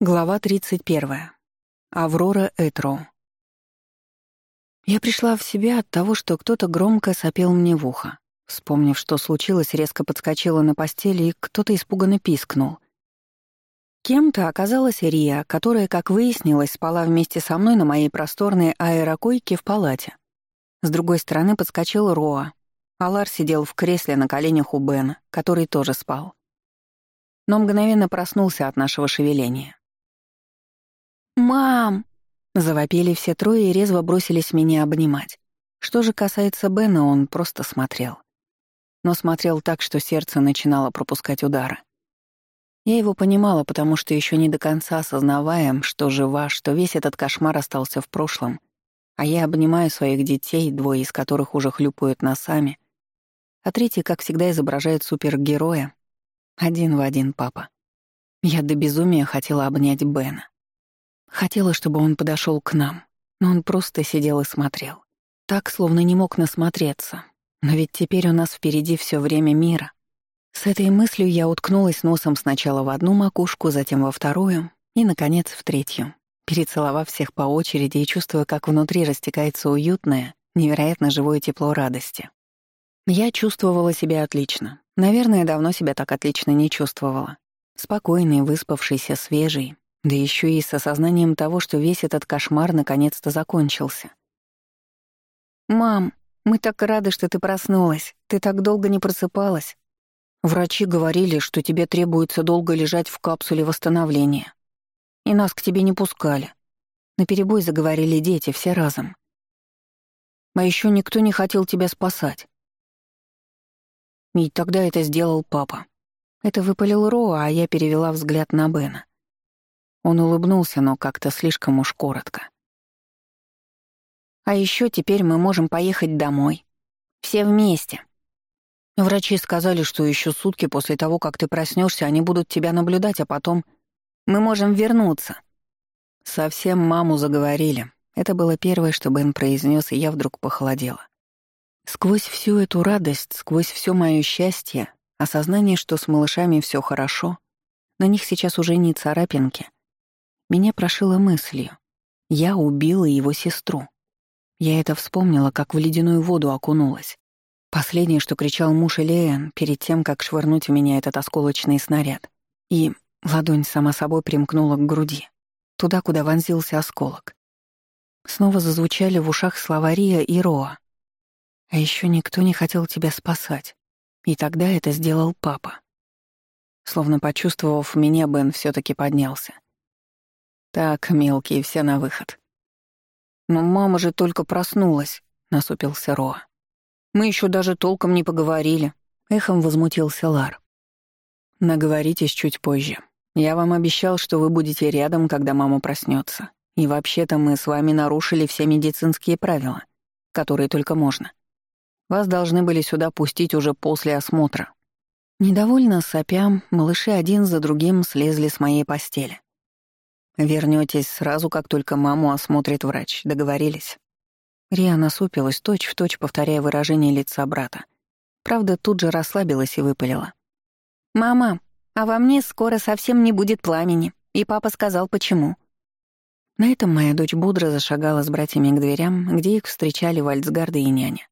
Глава 31. Аврора Этро. Я пришла в себя от того, что кто-то громко сопел мне в ухо. Вспомнив, что случилось, резко подскочила на постели, и кто-то испуганно пискнул. Кем-то оказалась Рия, которая, как выяснилось, спала вместе со мной на моей просторной аэрокойке в палате. С другой стороны подскочил Роа. Алар сидел в кресле на коленях у Бена, который тоже спал. Но мгновенно проснулся от нашего шевеления. «Мам!» Завопили все трое и резво бросились меня обнимать. Что же касается Бена, он просто смотрел. Но смотрел так, что сердце начинало пропускать удары. Я его понимала, потому что еще не до конца осознавая, что жива, что весь этот кошмар остался в прошлом, а я обнимаю своих детей, двое из которых уже хлюпают носами, а третий, как всегда, изображает супергероя. Один в один папа. Я до безумия хотела обнять Бена. Хотела, чтобы он подошел к нам, но он просто сидел и смотрел. Так, словно не мог насмотреться. Но ведь теперь у нас впереди все время мира. С этой мыслью я уткнулась носом сначала в одну макушку, затем во вторую и, наконец, в третью, перецеловав всех по очереди и чувствуя, как внутри растекается уютное, невероятно живое тепло радости. Я чувствовала себя отлично. Наверное, давно себя так отлично не чувствовала. Спокойный, выспавшийся, свежий, да еще и с осознанием того, что весь этот кошмар наконец-то закончился. «Мам, мы так рады, что ты проснулась. Ты так долго не просыпалась. Врачи говорили, что тебе требуется долго лежать в капсуле восстановления. И нас к тебе не пускали. На перебой заговорили дети все разом. А еще никто не хотел тебя спасать. И тогда это сделал папа. Это выпалил Роа, а я перевела взгляд на Бена. Он улыбнулся, но как-то слишком уж коротко. «А еще теперь мы можем поехать домой. Все вместе». Врачи сказали, что еще сутки после того, как ты проснешься, они будут тебя наблюдать, а потом мы можем вернуться. Совсем маму заговорили. Это было первое, что Бен произнес, и я вдруг похолодела. Сквозь всю эту радость, сквозь все мое счастье, осознание, что с малышами все хорошо, на них сейчас уже не царапинки — меня прошило мыслью. Я убила его сестру. Я это вспомнила, как в ледяную воду окунулась. Последнее, что кричал муж Элиэн перед тем, как швырнуть в меня этот осколочный снаряд. И ладонь сама собой примкнула к груди, туда, куда вонзился осколок. Снова зазвучали в ушах слова Рия и Роа. «А еще никто не хотел тебя спасать. И тогда это сделал папа». Словно почувствовав меня, Бен все таки поднялся — так, мелкие все на выход. Но мама же только проснулась, насупился Роа. Мы еще даже толком не поговорили. Эхом возмутился Лар. Наговоритесь чуть позже. Я вам обещал, что вы будете рядом, когда мама проснется. И вообще-то мы с вами нарушили все медицинские правила, которые только можно. Вас должны были сюда пустить уже после осмотра. Недовольно сопя, малыши один за другим слезли с моей постели. Вернётесь сразу, как только маму осмотрит врач. Договорились?» Рия насупилась, точь-в-точь повторяя выражение лица брата. Правда, тут же расслабилась и выпалила. «Мама, а во мне скоро совсем не будет пламени, и папа сказал, почему». На этом моя дочь бодро зашагала с братьями к дверям, где их встречали вальцгарды и няня.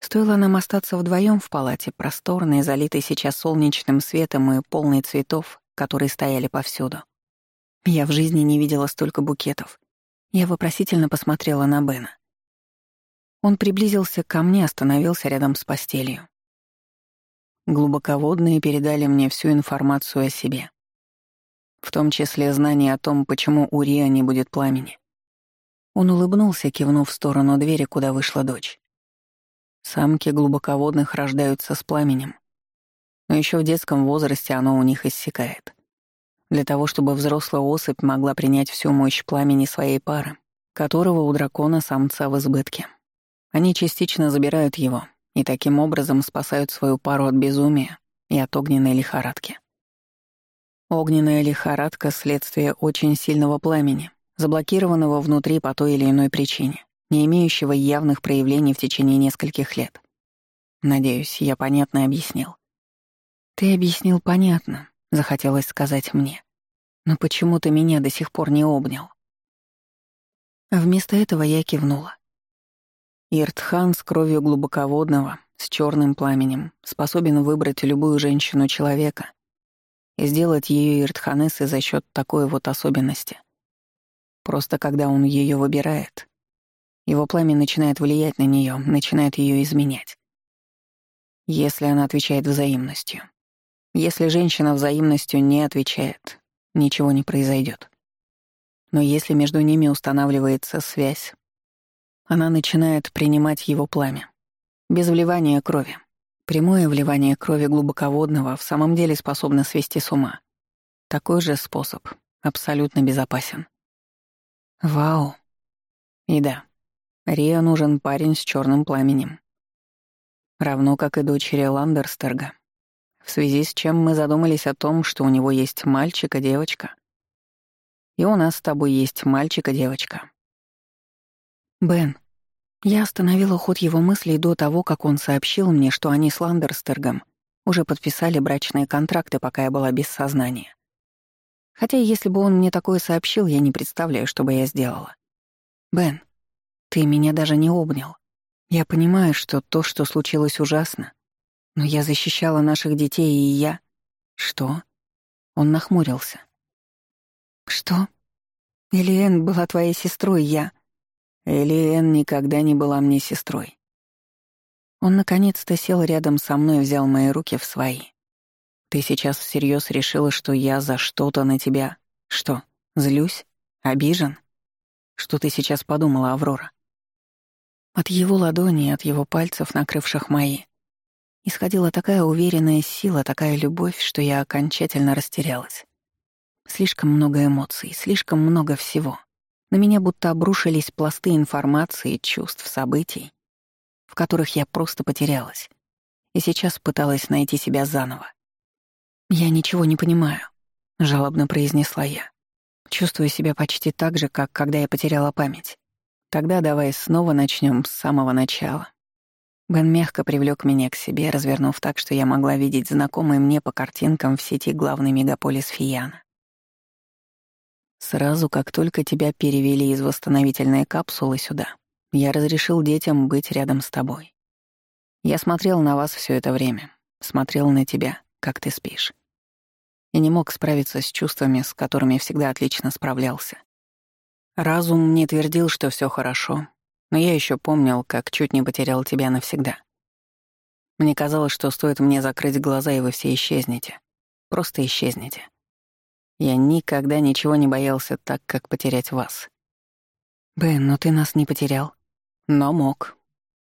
Стоило нам остаться вдвоем в палате, просторной, залитой сейчас солнечным светом и полной цветов, которые стояли повсюду. Я в жизни не видела столько букетов. Я вопросительно посмотрела на Бена. Он приблизился ко мне, остановился рядом с постелью. Глубоководные передали мне всю информацию о себе. В том числе знание о том, почему у Риа не будет пламени. Он улыбнулся, кивнув в сторону двери, куда вышла дочь. Самки глубоководных рождаются с пламенем. Но еще в детском возрасте оно у них иссякает для того, чтобы взрослая особь могла принять всю мощь пламени своей пары, которого у дракона самца в избытке. Они частично забирают его и таким образом спасают свою пару от безумия и от огненной лихорадки. Огненная лихорадка — следствие очень сильного пламени, заблокированного внутри по той или иной причине, не имеющего явных проявлений в течение нескольких лет. Надеюсь, я понятно объяснил. «Ты объяснил понятно», захотелось сказать мне. «Но почему ты меня до сих пор не обнял?» Вместо этого я кивнула. Иртхан с кровью глубоководного, с черным пламенем, способен выбрать любую женщину человека и сделать ее иртханессой за счет такой вот особенности. Просто когда он ее выбирает, его пламя начинает влиять на нее, начинает ее изменять. Если она отвечает взаимностью. Если женщина взаимностью не отвечает, ничего не произойдет. Но если между ними устанавливается связь, она начинает принимать его пламя. Без вливания крови. Прямое вливание крови глубоководного в самом деле способно свести с ума. Такой же способ абсолютно безопасен. Вау. И да, Риа нужен парень с черным пламенем. Равно как и дочери Ландерстерга в связи с чем мы задумались о том, что у него есть мальчик и девочка. И у нас с тобой есть мальчик и девочка. Бен, я остановила ход его мыслей до того, как он сообщил мне, что они с Ландерстергом уже подписали брачные контракты, пока я была без сознания. Хотя если бы он мне такое сообщил, я не представляю, что бы я сделала. Бен, ты меня даже не обнял. Я понимаю, что то, что случилось, ужасно — но я защищала наших детей, и я... Что? Он нахмурился. Что? Элиэн была твоей сестрой, я... Элиэн никогда не была мне сестрой. Он наконец-то сел рядом со мной и взял мои руки в свои. Ты сейчас всерьез решила, что я за что-то на тебя... Что, злюсь? Обижен? Что ты сейчас подумала, Аврора? От его ладони, от его пальцев, накрывших мои, Исходила такая уверенная сила, такая любовь, что я окончательно растерялась. Слишком много эмоций, слишком много всего. На меня будто обрушились пласты информации, чувств, событий, в которых я просто потерялась. И сейчас пыталась найти себя заново. «Я ничего не понимаю», — жалобно произнесла я. «Чувствую себя почти так же, как когда я потеряла память. Тогда давай снова начнем с самого начала». Бен мягко привлек меня к себе, развернув так, что я могла видеть знакомые мне по картинкам в сети главный мегаполис Фияна. Сразу, как только тебя перевели из восстановительной капсулы сюда, я разрешил детям быть рядом с тобой. Я смотрел на вас все это время, смотрел на тебя, как ты спишь. И не мог справиться с чувствами, с которыми всегда отлично справлялся. Разум мне твердил, что все хорошо, но я еще помнил, как чуть не потерял тебя навсегда. Мне казалось, что стоит мне закрыть глаза, и вы все исчезнете. Просто исчезнете. Я никогда ничего не боялся так, как потерять вас. Бен, но ты нас не потерял. Но мог.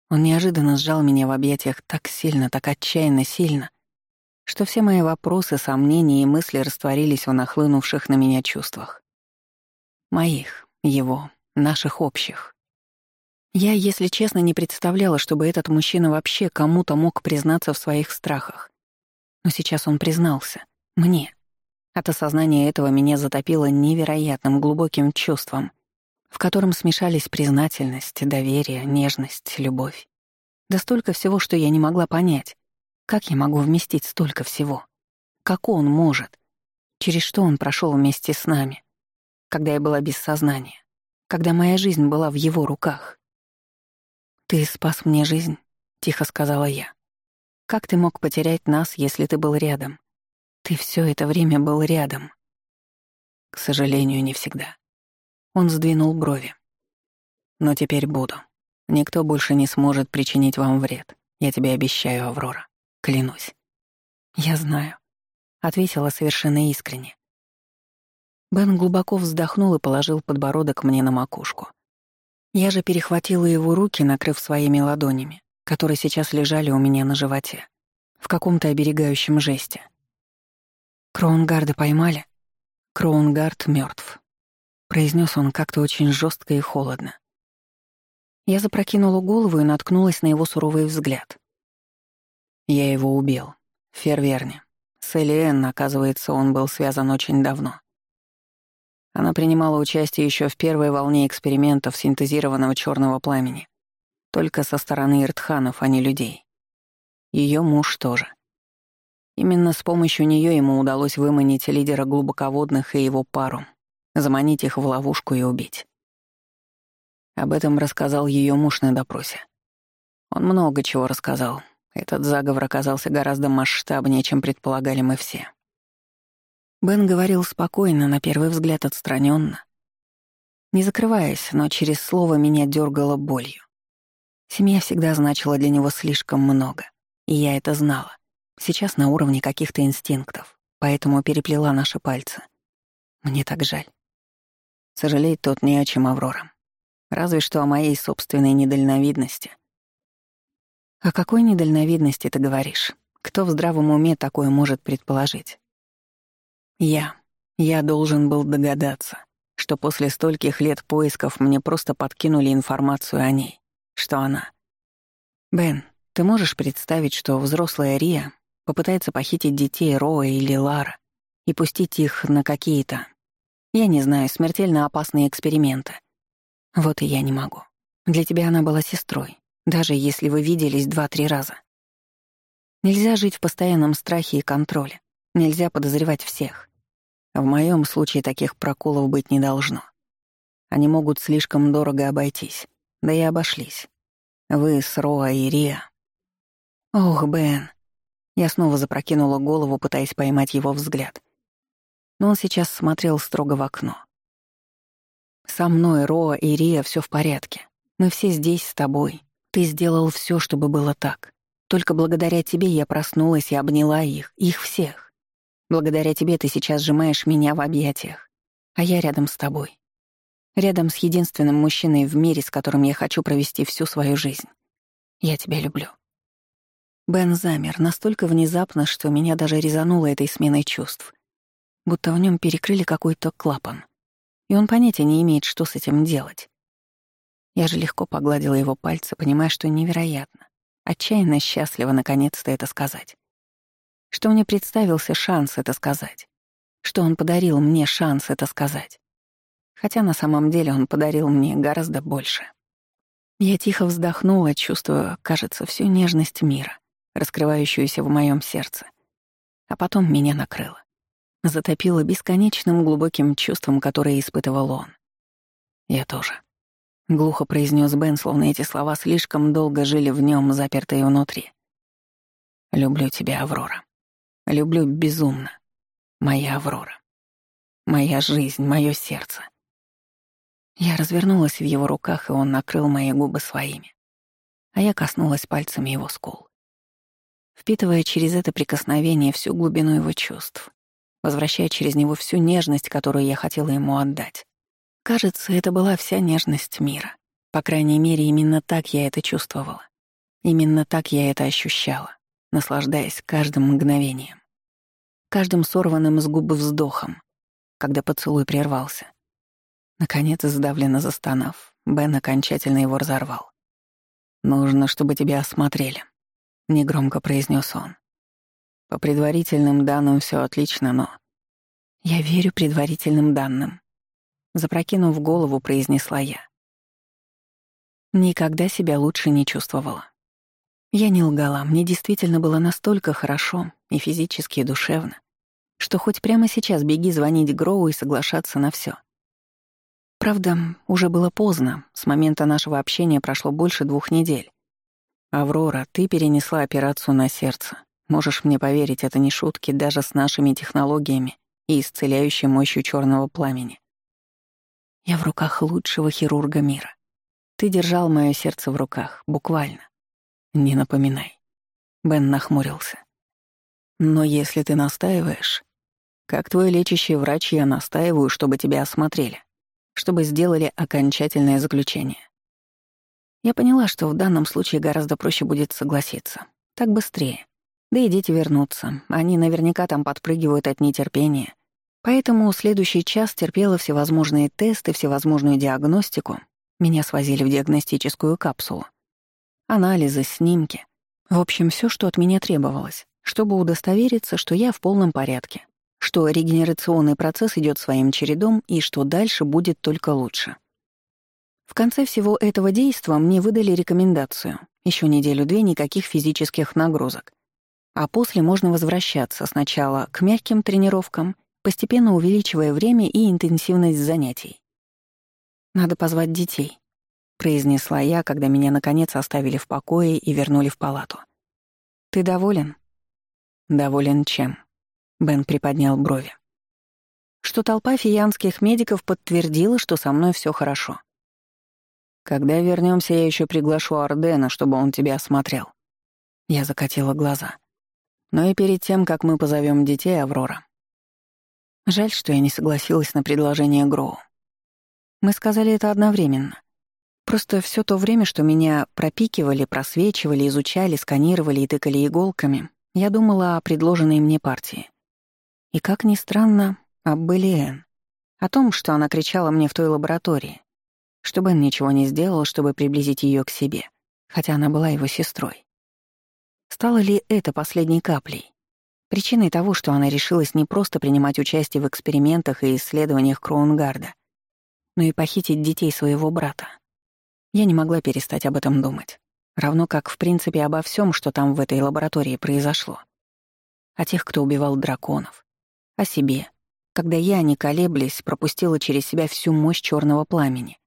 Он неожиданно сжал меня в объятиях так сильно, так отчаянно сильно, что все мои вопросы, сомнения и мысли растворились в нахлынувших на меня чувствах. Моих, его, наших общих. Я, если честно, не представляла, чтобы этот мужчина вообще кому-то мог признаться в своих страхах. Но сейчас он признался. Мне. От осознания этого меня затопило невероятным глубоким чувством, в котором смешались признательность, доверие, нежность, любовь. Да столько всего, что я не могла понять. Как я могу вместить столько всего? Как он может? Через что он прошел вместе с нами? Когда я была без сознания? Когда моя жизнь была в его руках? «Ты спас мне жизнь», — тихо сказала я. «Как ты мог потерять нас, если ты был рядом? Ты все это время был рядом». «К сожалению, не всегда». Он сдвинул брови. «Но теперь буду. Никто больше не сможет причинить вам вред. Я тебе обещаю, Аврора. Клянусь». «Я знаю», — ответила совершенно искренне. Бен глубоко вздохнул и положил подбородок мне на макушку. Я же перехватила его руки, накрыв своими ладонями, которые сейчас лежали у меня на животе, в каком-то оберегающем жесте. «Кроунгарда поймали?» «Кроунгард мертв, произнес он как-то очень жестко и холодно. Я запрокинула голову и наткнулась на его суровый взгляд. Я его убил. Ферверни. Ферверне. С Элиэн, оказывается, он был связан очень давно. Она принимала участие еще в первой волне экспериментов синтезированного черного пламени. Только со стороны иртханов, а не людей. Ее муж тоже. Именно с помощью нее ему удалось выманить лидера глубоководных и его пару, заманить их в ловушку и убить. Об этом рассказал ее муж на допросе. Он много чего рассказал. Этот заговор оказался гораздо масштабнее, чем предполагали мы все. Бен говорил спокойно, на первый взгляд отстраненно, не закрываясь, но через слово меня дергало болью. Семья всегда значила для него слишком много, и я это знала. Сейчас на уровне каких-то инстинктов, поэтому переплела наши пальцы. Мне так жаль. Сожалеть тот не о чем, Аврора. Разве что о моей собственной недальновидности. О какой недальновидности ты говоришь? Кто в здравом уме такое может предположить? Я... я должен был догадаться, что после стольких лет поисков мне просто подкинули информацию о ней, что она... Бен, ты можешь представить, что взрослая Рия попытается похитить детей Роа или Лара и пустить их на какие-то, я не знаю, смертельно опасные эксперименты? Вот и я не могу. Для тебя она была сестрой, даже если вы виделись два-три раза. Нельзя жить в постоянном страхе и контроле. Нельзя подозревать всех. А в моем случае таких проколов быть не должно. Они могут слишком дорого обойтись. Да и обошлись. Вы с Роа и Риа. Ох, Бен. Я снова запрокинула голову, пытаясь поймать его взгляд. Но он сейчас смотрел строго в окно. «Со мной, Роа и Риа все в порядке. Мы все здесь с тобой. Ты сделал все, чтобы было так. Только благодаря тебе я проснулась и обняла их, их всех. Благодаря тебе ты сейчас сжимаешь меня в объятиях, а я рядом с тобой. Рядом с единственным мужчиной в мире, с которым я хочу провести всю свою жизнь. Я тебя люблю». Бен замер настолько внезапно, что меня даже резануло этой сменой чувств. Будто в нем перекрыли какой-то клапан. И он понятия не имеет, что с этим делать. Я же легко погладила его пальцы, понимая, что невероятно. Отчаянно счастлива наконец-то это сказать что мне представился шанс это сказать, что он подарил мне шанс это сказать. Хотя на самом деле он подарил мне гораздо больше. Я тихо вздохнула, чувствуя, кажется, всю нежность мира, раскрывающуюся в моем сердце. А потом меня накрыло. Затопило бесконечным глубоким чувством, которое испытывал он. Я тоже. Глухо произнес Бен, словно эти слова слишком долго жили в нем, запертые внутри. «Люблю тебя, Аврора». Люблю безумно. Моя Аврора. Моя жизнь, мое сердце. Я развернулась в его руках, и он накрыл мои губы своими. А я коснулась пальцами его скул. Впитывая через это прикосновение всю глубину его чувств, возвращая через него всю нежность, которую я хотела ему отдать. Кажется, это была вся нежность мира. По крайней мере, именно так я это чувствовала. Именно так я это ощущала наслаждаясь каждым мгновением. Каждым сорванным с губы вздохом, когда поцелуй прервался. Наконец, сдавленно застонав, Бен окончательно его разорвал. «Нужно, чтобы тебя осмотрели», — негромко произнес он. «По предварительным данным все отлично, но...» «Я верю предварительным данным», — запрокинув голову, произнесла я. Никогда себя лучше не чувствовала. Я не лгала, мне действительно было настолько хорошо, и физически, и душевно, что хоть прямо сейчас беги звонить Гроу и соглашаться на все. Правда, уже было поздно, с момента нашего общения прошло больше двух недель. «Аврора, ты перенесла операцию на сердце. Можешь мне поверить, это не шутки даже с нашими технологиями и исцеляющей мощью черного пламени. Я в руках лучшего хирурга мира. Ты держал мое сердце в руках, буквально. Не напоминай. Бен нахмурился. Но если ты настаиваешь, как твой лечащий врач, я настаиваю, чтобы тебя осмотрели, чтобы сделали окончательное заключение. Я поняла, что в данном случае гораздо проще будет согласиться. Так быстрее. Да и дети вернутся. Они наверняка там подпрыгивают от нетерпения. Поэтому следующий час терпела всевозможные тесты, всевозможную диагностику. Меня свозили в диагностическую капсулу анализы, снимки. В общем, все, что от меня требовалось, чтобы удостовериться, что я в полном порядке, что регенерационный процесс идет своим чередом и что дальше будет только лучше. В конце всего этого действия мне выдали рекомендацию. Еще неделю-две никаких физических нагрузок. А после можно возвращаться сначала к мягким тренировкам, постепенно увеличивая время и интенсивность занятий. Надо позвать детей. — произнесла я, когда меня наконец оставили в покое и вернули в палату. «Ты доволен?» «Доволен чем?» — Бен приподнял брови. «Что толпа фианских медиков подтвердила, что со мной все хорошо. Когда вернемся, я еще приглашу Ардена, чтобы он тебя осмотрел». Я закатила глаза. «Но и перед тем, как мы позовем детей, Аврора». Жаль, что я не согласилась на предложение Гроу. Мы сказали это одновременно. Просто все то время, что меня пропикивали, просвечивали, изучали, сканировали и тыкали иголками, я думала о предложенной мне партии. И, как ни странно, об Белиэн. О том, что она кричала мне в той лаборатории. Что Бен ничего не сделал, чтобы приблизить ее к себе, хотя она была его сестрой. Стало ли это последней каплей? Причиной того, что она решилась не просто принимать участие в экспериментах и исследованиях Кроунгарда, но и похитить детей своего брата. Я не могла перестать об этом думать. Равно как, в принципе, обо всем, что там в этой лаборатории произошло. О тех, кто убивал драконов. О себе. Когда я, не колеблясь, пропустила через себя всю мощь черного пламени.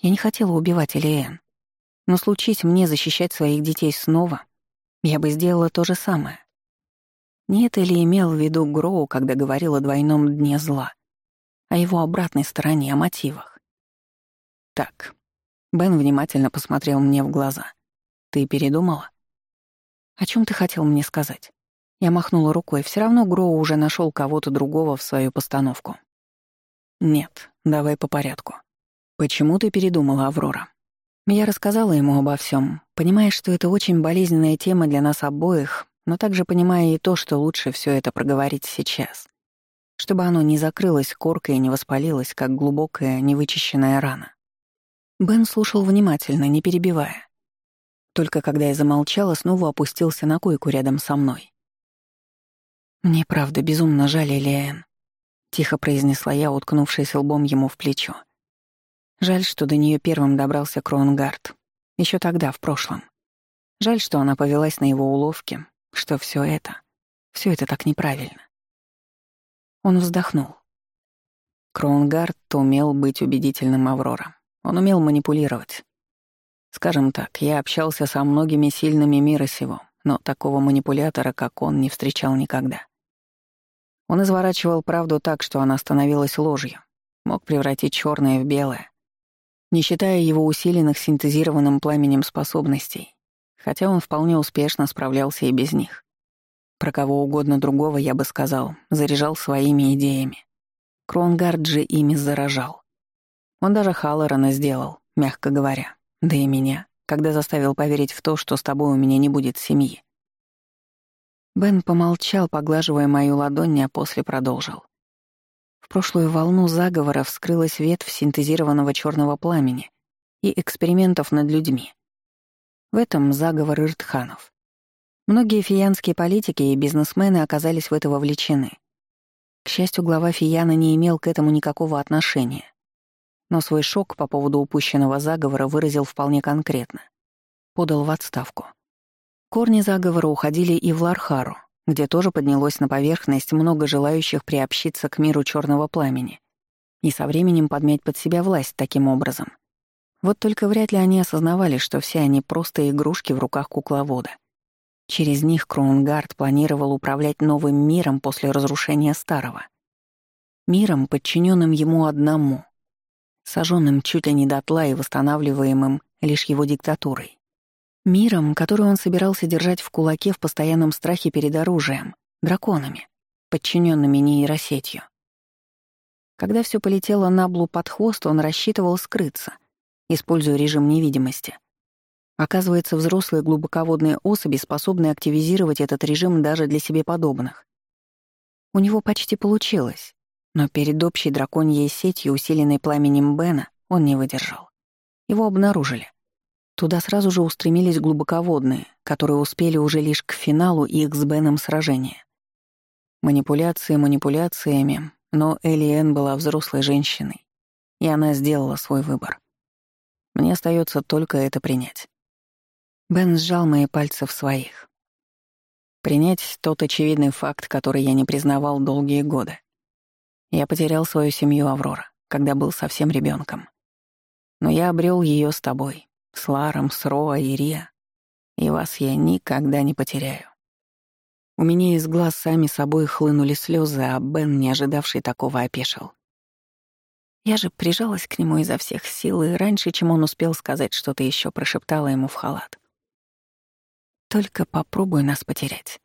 Я не хотела убивать Элиэн. Но случись мне защищать своих детей снова, я бы сделала то же самое. Нет или имел в виду Гроу, когда говорил о двойном дне зла, о его обратной стороне, о мотивах. Так, Бен внимательно посмотрел мне в глаза. «Ты передумала?» «О чем ты хотел мне сказать?» Я махнула рукой, все равно Гроу уже нашел кого-то другого в свою постановку. «Нет, давай по порядку. Почему ты передумала, Аврора?» Я рассказала ему обо всем, понимая, что это очень болезненная тема для нас обоих, но также понимая и то, что лучше все это проговорить сейчас, чтобы оно не закрылось коркой и не воспалилось, как глубокая, невычищенная рана. Бен слушал внимательно, не перебивая. Только когда я замолчала, снова опустился на койку рядом со мной. «Мне правда безумно жаль, Элиэн», — тихо произнесла я, уткнувшись лбом ему в плечо. «Жаль, что до нее первым добрался Кронгард. еще тогда, в прошлом. Жаль, что она повелась на его уловки, что все это... все это так неправильно». Он вздохнул. Кронгард умел быть убедительным Аврора. Он умел манипулировать. Скажем так, я общался со многими сильными мира сего, но такого манипулятора, как он, не встречал никогда. Он изворачивал правду так, что она становилась ложью, мог превратить черное в белое, не считая его усиленных синтезированным пламенем способностей, хотя он вполне успешно справлялся и без них. Про кого угодно другого, я бы сказал, заряжал своими идеями. Кронгард же ими заражал. Он даже Халлорана сделал, мягко говоря. Да и меня, когда заставил поверить в то, что с тобой у меня не будет семьи. Бен помолчал, поглаживая мою ладонь, а после продолжил. В прошлую волну заговора вскрылась ветвь синтезированного черного пламени и экспериментов над людьми. В этом заговор Иртханов. Многие фиянские политики и бизнесмены оказались в это вовлечены. К счастью, глава Фияна не имел к этому никакого отношения но свой шок по поводу упущенного заговора выразил вполне конкретно. Подал в отставку. Корни заговора уходили и в Лархару, где тоже поднялось на поверхность много желающих приобщиться к миру черного пламени и со временем подмять под себя власть таким образом. Вот только вряд ли они осознавали, что все они просто игрушки в руках кукловода. Через них Кроунгард планировал управлять новым миром после разрушения старого. Миром, подчиненным ему одному — сожженным чуть ли не дотла и восстанавливаемым лишь его диктатурой. Миром, который он собирался держать в кулаке в постоянном страхе перед оружием, драконами, подчиненными нейросетью. Когда все полетело на блу под хвост, он рассчитывал скрыться, используя режим невидимости. Оказывается, взрослые глубоководные особи способны активизировать этот режим даже для себе подобных. У него почти получилось. Но перед общей драконьей сетью, усиленной пламенем Бена, он не выдержал. Его обнаружили. Туда сразу же устремились глубоководные, которые успели уже лишь к финалу их с Беном сражения. Манипуляции манипуляциями, но Элиэн была взрослой женщиной, и она сделала свой выбор. Мне остается только это принять. Бен сжал мои пальцы в своих. Принять тот очевидный факт, который я не признавал долгие годы. Я потерял свою семью, Аврора, когда был совсем ребенком. Но я обрел ее с тобой, с Ларом, с Роа и Риа. И вас я никогда не потеряю. У меня из глаз сами собой хлынули слезы, а Бен, не ожидавший такого, опешил. Я же прижалась к нему изо всех сил, и раньше, чем он успел сказать что-то еще, прошептала ему в халат. «Только попробуй нас потерять.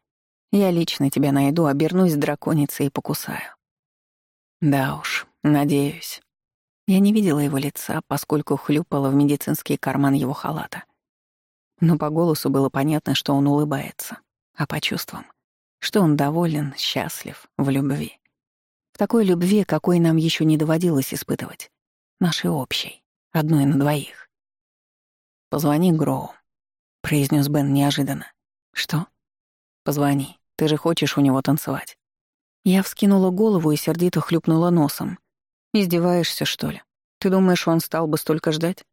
Я лично тебя найду, обернусь драконицей и покусаю. Да уж, надеюсь. Я не видела его лица, поскольку хлюпала в медицинский карман его халата. Но по голосу было понятно, что он улыбается, а по чувствам, что он доволен, счастлив, в любви. В такой любви, какой нам еще не доводилось испытывать. Нашей общей, одной на двоих. «Позвони Гроу», — произнес Бен неожиданно. «Что?» «Позвони, ты же хочешь у него танцевать». Я вскинула голову и сердито хлюпнула носом. «Издеваешься, что ли? Ты думаешь, он стал бы столько ждать?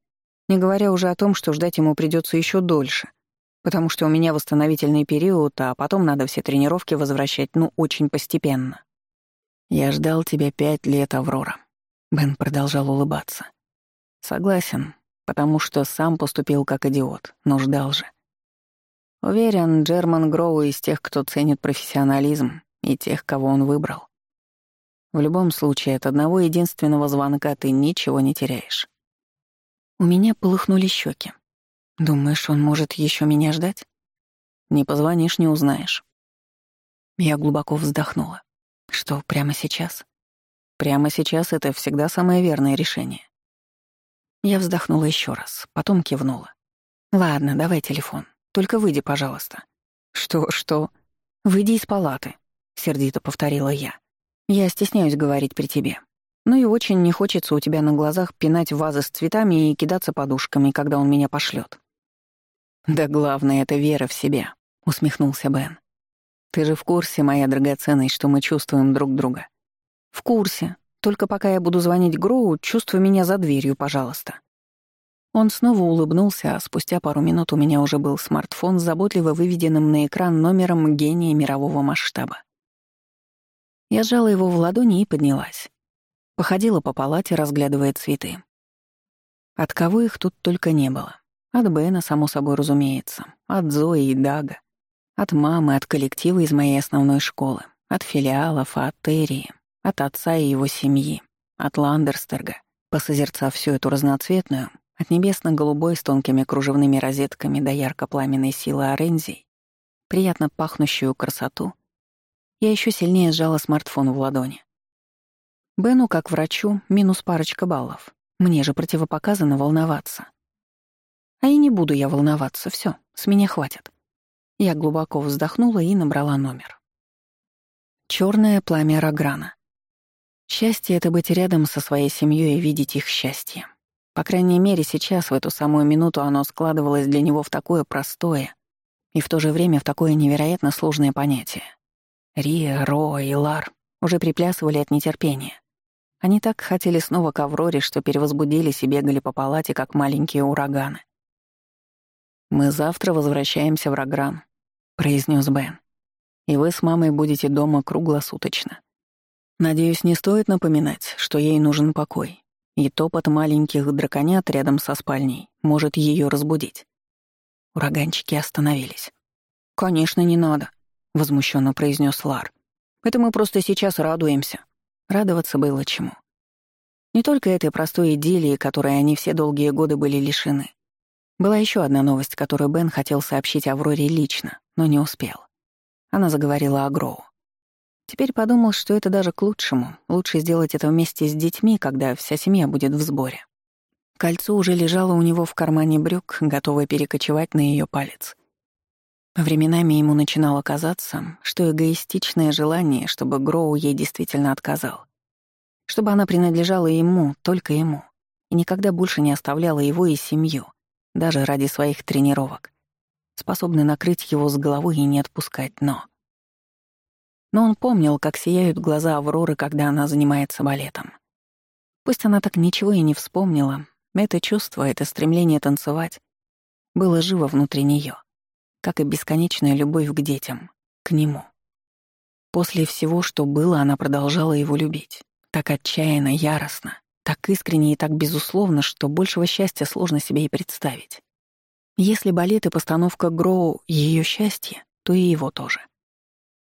Не говоря уже о том, что ждать ему придется еще дольше, потому что у меня восстановительный период, а потом надо все тренировки возвращать, ну, очень постепенно». «Я ждал тебя пять лет, Аврора», — Бен продолжал улыбаться. «Согласен, потому что сам поступил как идиот, но ждал же. Уверен, Джерман Гроу из тех, кто ценит профессионализм, и тех, кого он выбрал. В любом случае, от одного единственного звонка ты ничего не теряешь. У меня полыхнули щеки. Думаешь, он может еще меня ждать? Не позвонишь, не узнаешь. Я глубоко вздохнула. Что, прямо сейчас? Прямо сейчас — это всегда самое верное решение. Я вздохнула еще раз, потом кивнула. «Ладно, давай телефон. Только выйди, пожалуйста». «Что, что?» «Выйди из палаты», — сердито повторила я. «Я стесняюсь говорить при тебе. Ну и очень не хочется у тебя на глазах пинать вазы с цветами и кидаться подушками, когда он меня пошлет. «Да главное — это вера в себя», — усмехнулся Бен. «Ты же в курсе, моя драгоценность, что мы чувствуем друг друга?» «В курсе. Только пока я буду звонить Гроу, чувствуй меня за дверью, пожалуйста». Он снова улыбнулся, а спустя пару минут у меня уже был смартфон с заботливо выведенным на экран номером гения мирового масштаба. Я сжала его в ладони и поднялась. Походила по палате, разглядывая цветы. От кого их тут только не было. От Бена, само собой разумеется, от Зои и Дага, от мамы, от коллектива из моей основной школы, от филиалов, от Терри, от отца и его семьи, от Ландерстерга. Посозерцав всю эту разноцветную, от небесно-голубой с тонкими кружевными розетками до ярко-пламенной силы орензий, приятно пахнущую красоту, я еще сильнее сжала смартфон в ладони. Бену, как врачу, минус парочка баллов. Мне же противопоказано волноваться. А и не буду я волноваться, все, с меня хватит. Я глубоко вздохнула и набрала номер. Черное пламя Рограна. Счастье — это быть рядом со своей семьей и видеть их счастье. По крайней мере, сейчас, в эту самую минуту, оно складывалось для него в такое простое и в то же время в такое невероятно сложное понятие — Рия, Ро и Лар уже приплясывали от нетерпения. Они так хотели снова к Авроре, что перевозбудились и бегали по палате, как маленькие ураганы. «Мы завтра возвращаемся в Рогран», — произнес Бен. «И вы с мамой будете дома круглосуточно. Надеюсь, не стоит напоминать, что ей нужен покой, и топот маленьких драконят рядом со спальней может ее разбудить». Ураганчики остановились. «Конечно, не надо», — возмущенно произнес Лар. «Это мы просто сейчас радуемся. Радоваться было чему. Не только этой простой идиллии, которой они все долгие годы были лишены. Была еще одна новость, которую Бен хотел сообщить Авроре лично, но не успел. Она заговорила о Гроу. Теперь подумал, что это даже к лучшему. Лучше сделать это вместе с детьми, когда вся семья будет в сборе. Кольцо уже лежало у него в кармане брюк, готовое перекочевать на ее палец. Временами ему начинало казаться, что эгоистичное желание, чтобы Гроу ей действительно отказал. Чтобы она принадлежала ему, только ему, и никогда больше не оставляла его и семью, даже ради своих тренировок. Способны накрыть его с головой и не отпускать, но... Но он помнил, как сияют глаза Авроры, когда она занимается балетом. Пусть она так ничего и не вспомнила, это чувство, это стремление танцевать было живо внутри нее как и бесконечная любовь к детям, к нему. После всего, что было, она продолжала его любить. Так отчаянно, яростно, так искренне и так безусловно, что большего счастья сложно себе и представить. Если балет и постановка Гроу — ее счастье, то и его тоже.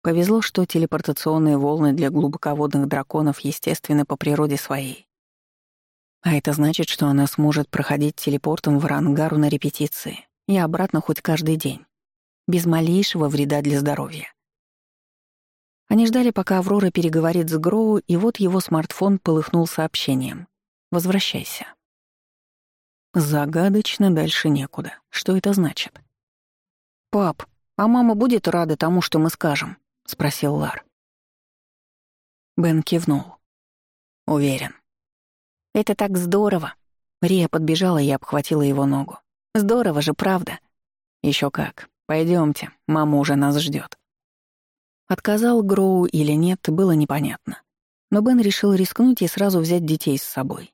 Повезло, что телепортационные волны для глубоководных драконов естественны по природе своей. А это значит, что она сможет проходить телепортом в Рангару на репетиции и обратно хоть каждый день без малейшего вреда для здоровья. Они ждали, пока Аврора переговорит с Гроу, и вот его смартфон полыхнул сообщением. «Возвращайся». Загадочно дальше некуда. Что это значит? «Пап, а мама будет рада тому, что мы скажем?» — спросил Лар. Бен кивнул. «Уверен». «Это так здорово!» Рия подбежала и обхватила его ногу. «Здорово же, правда?» Еще как. Пойдемте, мама уже нас ждет. Отказал Гроу или нет, было непонятно. Но Бен решил рискнуть и сразу взять детей с собой.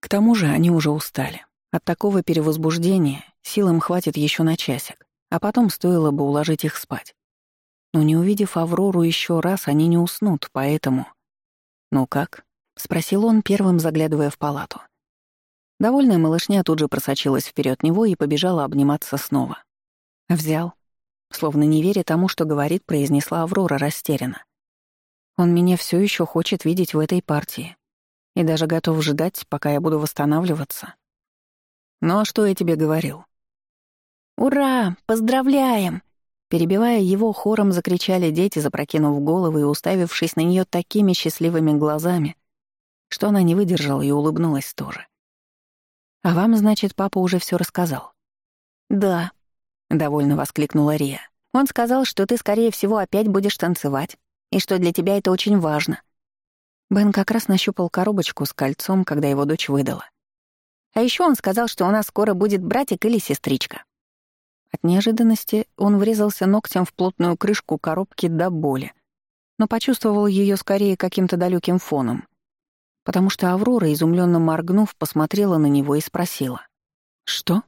К тому же они уже устали. От такого перевозбуждения сил им хватит еще на часик, а потом стоило бы уложить их спать. Но не увидев Аврору еще раз, они не уснут, поэтому... «Ну как?» — спросил он, первым заглядывая в палату. Довольная малышня тут же просочилась вперед него и побежала обниматься снова. Взял. Словно не веря тому, что говорит, произнесла Аврора растерянно. Он меня все еще хочет видеть в этой партии. И даже готов ждать, пока я буду восстанавливаться. Ну а что я тебе говорил? «Ура! Поздравляем!» Перебивая его, хором закричали дети, запрокинув головы и уставившись на нее такими счастливыми глазами, что она не выдержала и улыбнулась тоже. «А вам, значит, папа уже все рассказал?» «Да», Довольно воскликнула Рия. «Он сказал, что ты, скорее всего, опять будешь танцевать, и что для тебя это очень важно». Бен как раз нащупал коробочку с кольцом, когда его дочь выдала. «А еще он сказал, что у нас скоро будет братик или сестричка». От неожиданности он врезался ногтем в плотную крышку коробки до боли, но почувствовал ее скорее каким-то далеким фоном, потому что Аврора, изумленно моргнув, посмотрела на него и спросила. «Что?»